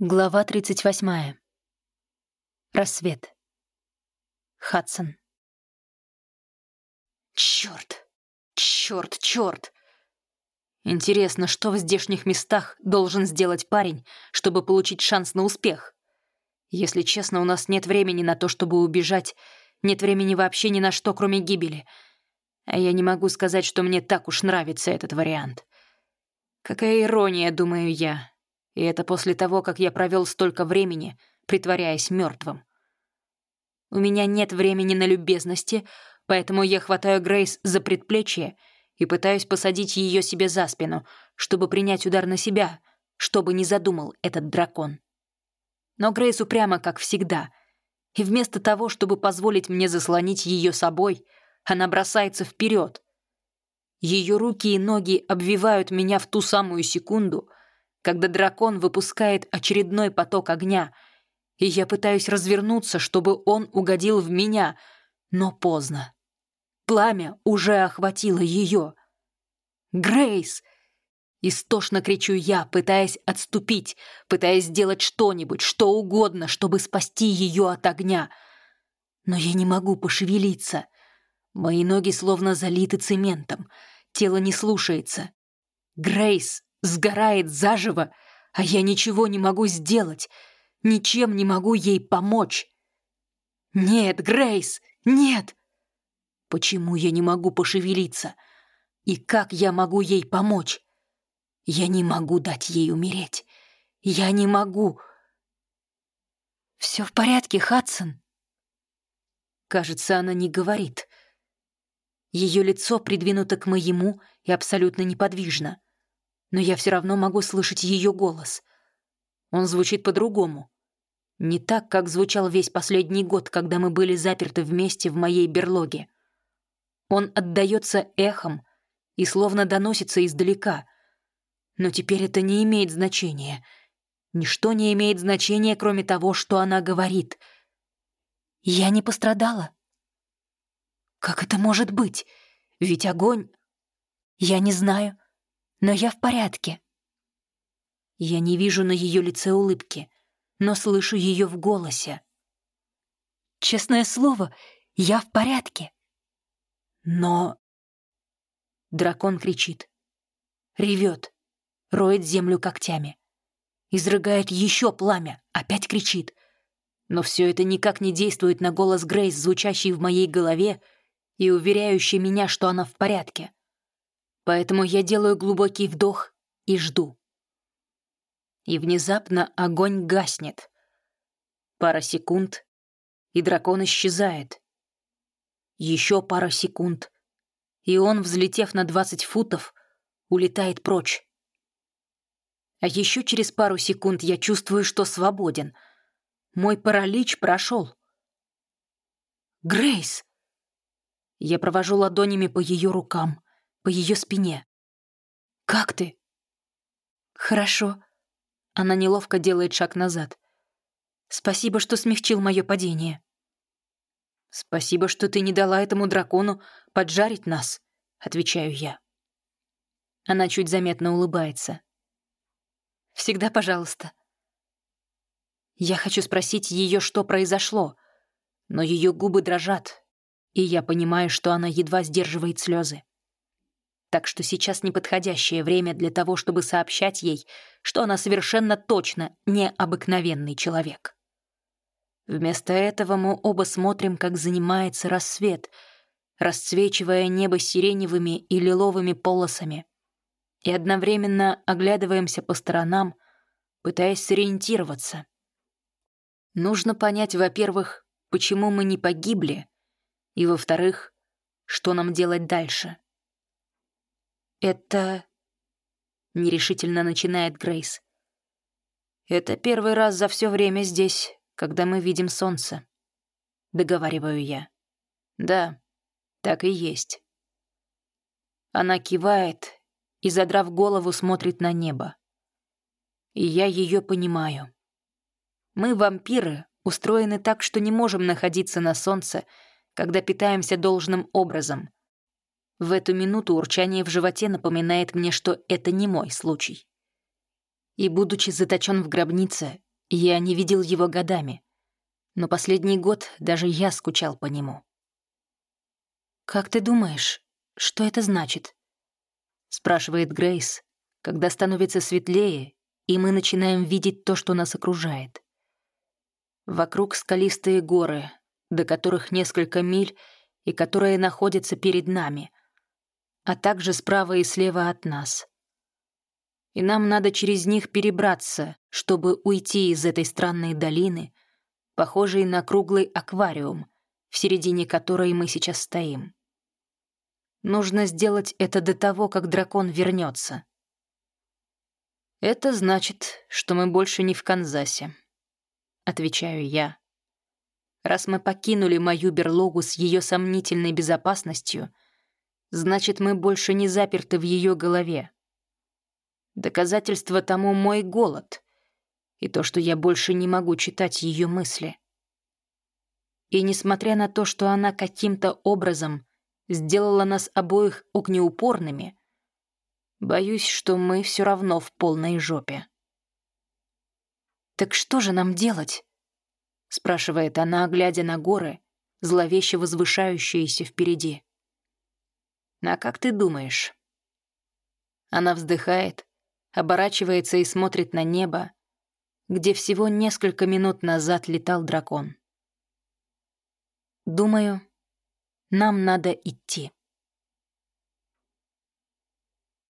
Глава 38. Рассвет. Хадсон. Чёрт! Чёрт, чёрт! Интересно, что в здешних местах должен сделать парень, чтобы получить шанс на успех? Если честно, у нас нет времени на то, чтобы убежать, нет времени вообще ни на что, кроме гибели. А я не могу сказать, что мне так уж нравится этот вариант. Какая ирония, думаю я, и это после того, как я провел столько времени, притворяясь мертвым. У меня нет времени на любезности, поэтому я хватаю Грейс за предплечье и пытаюсь посадить ее себе за спину, чтобы принять удар на себя, чтобы не задумал этот дракон. Но Грейс упряма, как всегда, и вместо того, чтобы позволить мне заслонить ее собой, она бросается вперед. Ее руки и ноги обвивают меня в ту самую секунду, когда дракон выпускает очередной поток огня, и я пытаюсь развернуться, чтобы он угодил в меня, но поздно. Пламя уже охватило ее. «Грейс!» Истошно кричу я, пытаясь отступить, пытаясь сделать что-нибудь, что угодно, чтобы спасти ее от огня. Но я не могу пошевелиться. Мои ноги словно залиты цементом. Тело не слушается. Грейс сгорает заживо, а я ничего не могу сделать, ничем не могу ей помочь. Нет, Грейс, нет! Почему я не могу пошевелиться? И как я могу ей помочь? Я не могу дать ей умереть. Я не могу. Все в порядке, Хадсон? Кажется, она не говорит. Ее лицо придвинуто к моему и абсолютно неподвижно но я все равно могу слышать ее голос. Он звучит по-другому. Не так, как звучал весь последний год, когда мы были заперты вместе в моей берлоге. Он отдается эхом и словно доносится издалека. Но теперь это не имеет значения. Ничто не имеет значения, кроме того, что она говорит. «Я не пострадала». «Как это может быть? Ведь огонь...» «Я не знаю но я в порядке». Я не вижу на ее лице улыбки, но слышу ее в голосе. «Честное слово, я в порядке». «Но...» Дракон кричит. Ревет, роет землю когтями. Изрыгает еще пламя, опять кричит. Но все это никак не действует на голос Грейс, звучащий в моей голове и уверяющий меня, что она в порядке поэтому я делаю глубокий вдох и жду. И внезапно огонь гаснет. Пара секунд, и дракон исчезает. Еще пара секунд, и он, взлетев на 20 футов, улетает прочь. А еще через пару секунд я чувствую, что свободен. Мой паралич прошел. «Грейс!» Я провожу ладонями по ее рукам по ее спине. «Как ты?» «Хорошо». Она неловко делает шаг назад. «Спасибо, что смягчил мое падение». «Спасибо, что ты не дала этому дракону поджарить нас», — отвечаю я. Она чуть заметно улыбается. «Всегда пожалуйста». Я хочу спросить ее, что произошло, но ее губы дрожат, и я понимаю, что она едва сдерживает слезы так что сейчас неподходящее время для того, чтобы сообщать ей, что она совершенно точно необыкновенный человек. Вместо этого мы оба смотрим, как занимается рассвет, расцвечивая небо сиреневыми и лиловыми полосами, и одновременно оглядываемся по сторонам, пытаясь сориентироваться. Нужно понять, во-первых, почему мы не погибли, и, во-вторых, что нам делать дальше. «Это...» — нерешительно начинает Грейс. «Это первый раз за все время здесь, когда мы видим солнце», — договариваю я. «Да, так и есть». Она кивает и, задрав голову, смотрит на небо. И я ее понимаю. Мы, вампиры, устроены так, что не можем находиться на солнце, когда питаемся должным образом — в эту минуту урчание в животе напоминает мне, что это не мой случай. И, будучи заточен в гробнице, Я не видел его годами, но последний год даже я скучал по нему. «Как ты думаешь, что это значит?» — спрашивает Грейс, когда становится светлее, и мы начинаем видеть то, что нас окружает. Вокруг скалистые горы, до которых несколько миль, и которые находятся перед нами, а также справа и слева от нас. И нам надо через них перебраться, чтобы уйти из этой странной долины, похожей на круглый аквариум, в середине которой мы сейчас стоим. Нужно сделать это до того, как дракон вернется. «Это значит, что мы больше не в Канзасе», — отвечаю я. «Раз мы покинули мою берлогу с ее сомнительной безопасностью, значит, мы больше не заперты в ее голове. Доказательство тому мой голод и то, что я больше не могу читать ее мысли. И несмотря на то, что она каким-то образом сделала нас обоих огнеупорными, боюсь, что мы все равно в полной жопе. «Так что же нам делать?» — спрашивает она, глядя на горы, зловеще возвышающиеся впереди. «А как ты думаешь?» Она вздыхает, оборачивается и смотрит на небо, где всего несколько минут назад летал дракон. «Думаю, нам надо идти.